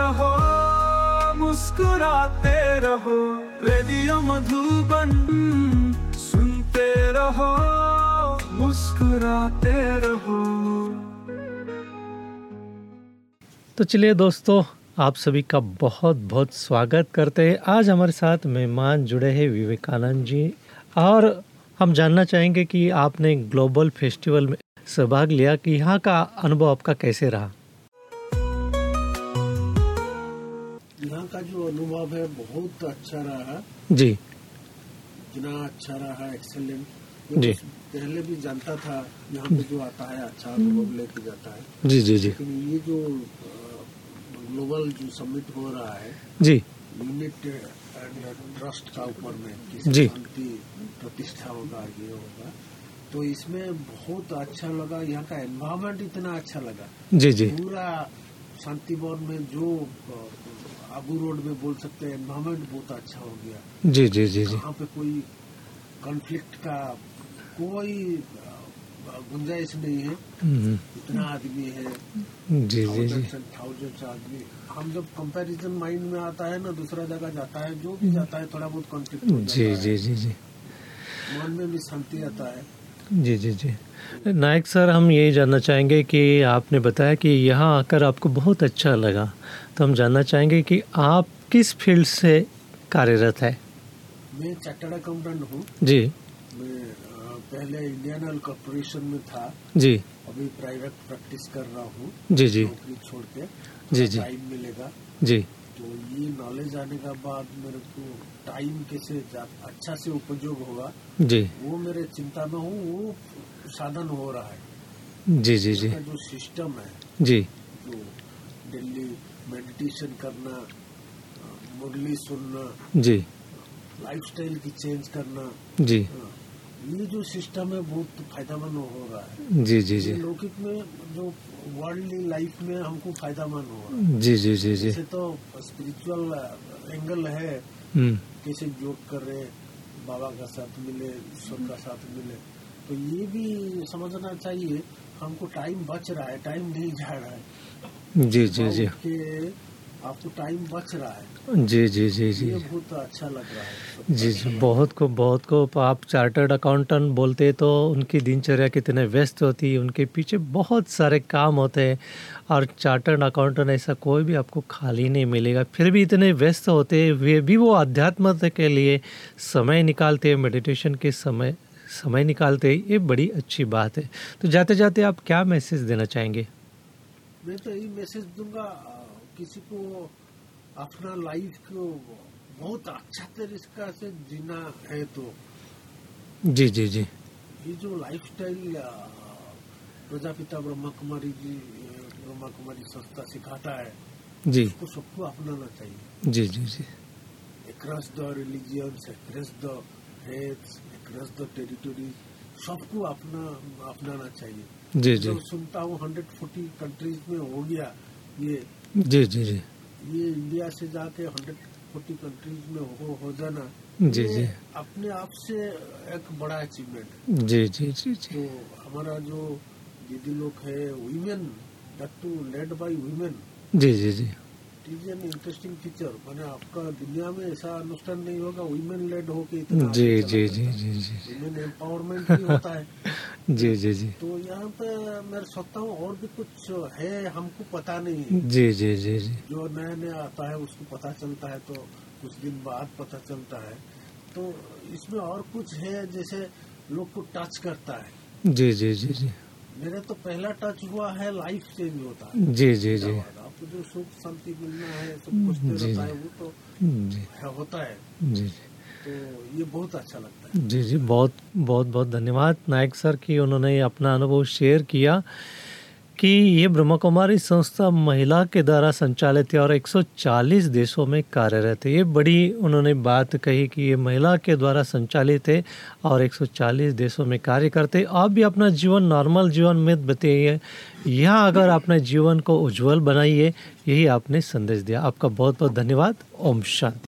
रहो, मुस्कुराते रहो, रेडियो मधुबन सुनते रहो, मुस्कुराते रहो। तो चलिए दोस्तों, आप सभी का बहुत बहुत स्वागत करते हैं। आज हमारे साथ मेहमान जुड़े हैं विवेकानंद जी और हम जानना चाहेंगे कि आपने ग्लोबल फेस्टिवल में सहभाग लिया कि यहाँ का अनुभव आपका कैसे रहा? का जो अनुभव है बहुत अच्छा रहा। जी। इतना अच्छा रहा एक्सेलेंट जी। पहले भी जानता था यहाँ पे जो आता है अच्छा अनुभव लेके जाता है। जी जी जी। लेकिन ये जो ग्लोबल जो समिट हो रहा है जी। यूनिट एंड ट्रस्ट का ऊपर में जी। शांति प्रतिष्ठा होगा ये होगा। तो इसमें बहुत अच्छा लगा यहाँ का एनवायरमेंट इतना अच्छा लगा। जी जी। पूरा शांति शांतिवन में जो आबू रोड में बोल सकते हैं एनवायरमेंट बहुत अच्छा हो गया। जी जी जी जी। यहाँ पे कोई कॉन्फ्लिक्ट का कोई गुंजाइश नहीं है। हम्म, इतना आदमी है। जी जी जी। थाउजेंड्स आदमी। हम जब कंपैरिजन माइंड में आता है ना दूसरा जगह जाता है जो भी जाता है थोड़ा बहुत कॉन्फ्लिक्ट जी जी जी जी। मन में भी शांति आता है। जी जी जी। नायक सर हम यही जानना चाहेंगे कि आपने बताया कि यहाँ आकर आपको बहुत अच्छा लगा। तो हम जानना चाहेंगे कि आप किस फ़ील्ड से कार्यरत है? मैं चार्टर्ड अकाउंटेंट हूँ। जी। मैं पहले इंडियन ऑयल कॉर्पोरेशन में था। जी। अभी प्राइवेट प्रैक्टिस कर रहा हूँ। जी जी। नौकरी छोड़ के। जी, जी। टाइम मिलेगा। जी। तो ये नॉलेज आने के बाद मेरे को टाइम कैसे अच्छा से उपयोग होगा जी। वो मेरे चिंता में हूँ वो साधन हो रहा है। जी जी जी। जो सिस्टम है जी। जो डेली मेडिटेशन करना मुरली सुनना जी। लाइफस्टाइल की चेंज करना जी। ये जो सिस्टम है बहुत फ़ायदेमंद हो रहा है। जी जी जी। लौकिक में जो वर्ल्डली लाइफ में हमको फ़ायदेमंद हो रहा है। जी जी जी जी। तो स्पिरिचुअल एंगल है। हम्म, कैसे योग कर रहे बाबा का साथ मिले ईश्वर का साथ मिले। तो ये भी समझना चाहिए हमको टाइम बच रहा है टाइम नहीं जा रहा है। जी जी जी। आपको टाइम बच रहा है। जी जी जी जी। बहुत अच्छा लग रहा है। जी जी बहुत को बहुत को। आप चार्टर्ड अकाउंटेंट बोलते तो उनकी दिनचर्या कितने व्यस्त होती है उनके पीछे बहुत सारे काम होते हैं और चार्टर्ड अकाउंटेंट ऐसा कोई भी आपको खाली नहीं मिलेगा। फिर भी इतने व्यस्त होते वे भी वो अध्यात्म के लिए समय निकालते हैं मेडिटेशन के समय समय निकालते ये बड़ी अच्छी बात है। तो जाते जाते आप क्या मैसेज देना चाहेंगे? मैं तो यही मैसेज दूँगा किसी को अपना लाइफ को बहुत अच्छा तरीका से जीना है तो। जी जी जी। ये जो लाइफ स्टाइल प्रजापिता ब्रह्मा कुमारी जी ब्रह्मा कुमारी संस्था सिखाता है जी। उसको सबको अपनाना चाहिए। जी जी जी। Across the religions, across the faiths, across the territories, सबको अपना अपनाना चाहिए। जी जी। सुनता हूँ 140 कंट्रीज़ में हो गया ये। जी जी जी। ये इंडिया से जाके 140 कंट्रीज़ में हो हो जाना जी, जी। अपने आप से एक बड़ा अचीवमेंट जी जी जी जी। तो हमारा जो दीदी लोग है women that too led by women जी जी जी। इज़ एन इंटरेस्टिंग फीचर मैंने आपका दुनिया में ऐसा अनुष्ठान नहीं होगा वीमेन लेड होके इतना जी जी जी जी जी। वुमेन एम्पावरमेंट भी होता है। जी जी जी। तो यहाँ पे मैं सोचता हूँ और भी कुछ है हमको पता नहीं है। जी जी जी जी। जो नया नया आता है उसको पता चलता है तो कुछ दिन बाद पता चलता है। तो इसमें और कुछ है जैसे लोग को टच करता है। जी जी जी जी। मेरे तो पहला टच हुआ है लाइफ चेंज होता है। जी जी जी। आपको जो सुख शांति मिलना है सब कुछ जी, रहता। है वो तो जी। है, होता है। जी जी। तो ये बहुत अच्छा लगता है। जी जी बहुत बहुत बहुत धन्यवाद। नायक सर की उन्होंने अपना अनुभव शेयर किया। कि ये ब्रह्मा कुमारी संस्था महिला के द्वारा संचालित है और 140 देशों में कार्यरत है। ये बड़ी उन्होंने बात कही कि ये महिला के द्वारा संचालित है और 140 देशों में कार्य करते आप भी अपना जीवन, नॉर्मल जीवन में बताइए। यह अगर आपने जीवन को उज्जवल बनाइए, यही आपने संदेश दिया। आपका बहुत बहुत धन्यवाद। ओम शांति।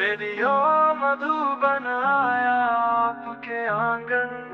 रेडियो मधुबन आया आपके आँगन।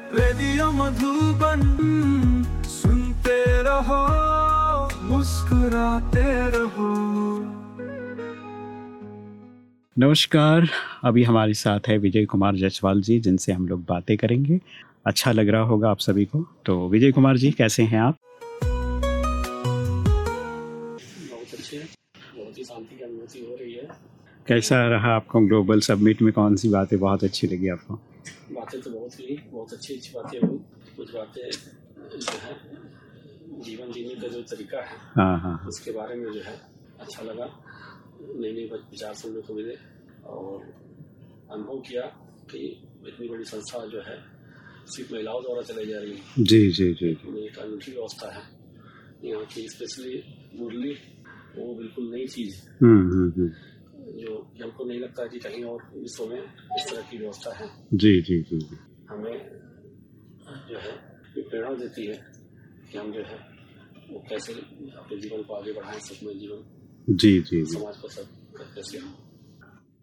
रेडियो मधुबन सुनते रहो मुस्कुराते रहो। नमस्कार अभी हमारे साथ है विजय कुमार जसवाल जी जिनसे हम लोग बातें करेंगे। अच्छा लग रहा होगा आप सभी को। तो विजय कुमार जी कैसे हैं आप? बहुत अच्छे बहुत ही शांति की अनुभूति हो रही है। कैसा रहा आपको ग्लोबल सबमिट में? कौन सी बातें बहुत अच्छी लगी आपको? बातें तो बहुत हुई बहुत अच्छी अच्छी बातें हुई। कुछ बातें जो है जीवन जीने का जो तरीका है हाँ हाँ उसके बारे में जो है अच्छा लगा। नई नई विचार सुनने को मिले और अनुभव किया कि इतनी बड़ी संस्था जो है सिर्फ़ महिलाओं द्वारा चलाई जा रही है। जी जी जी एक अनूठी व्यवस्था है। यहाँ की स्पेशली मुरली वो बिल्कुल नई चीज़ है। हम्म हम्म हम्म। जो हमको नहीं लगता कि कहीं और विश्व में इस तरह की व्यवस्था है। जी जी जी हमें जो है प्रेरणा देती है कि हम जो है वो कैसे अपने जीवन को आगे बढ़ाएँ सुखमय जीवन। जी जी समाज को सब कैसे हम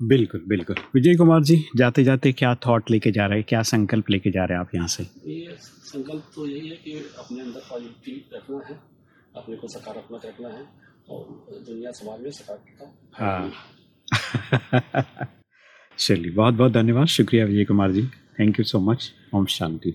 बिल्कुल बिल्कुल। विजय कुमार जी जाते जाते क्या थॉट लेके जा रहे हैं? क्या संकल्प लेके जा रहे हैं आप यहाँ से? ये संकल्प तो यही है कि अपने अंदर पॉजिटिव रखना है अपने को सकारात्मक रखना है और दुनिया समाज में सकारात्मकता हाँ। चलिए बहुत बहुत धन्यवाद। शुक्रिया Vijay Kumar ji. Thank you so much ओम शांति।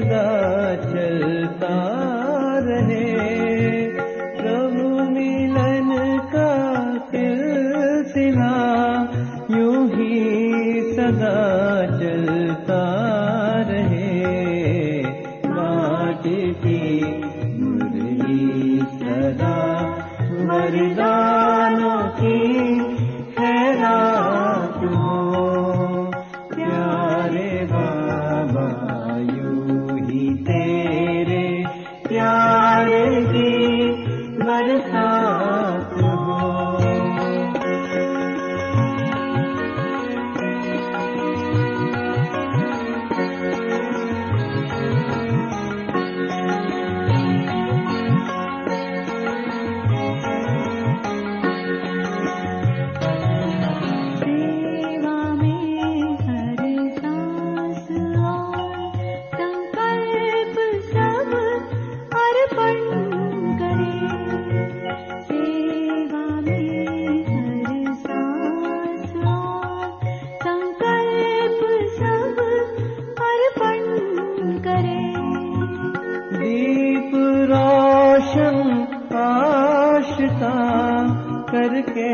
ಸದಾ करके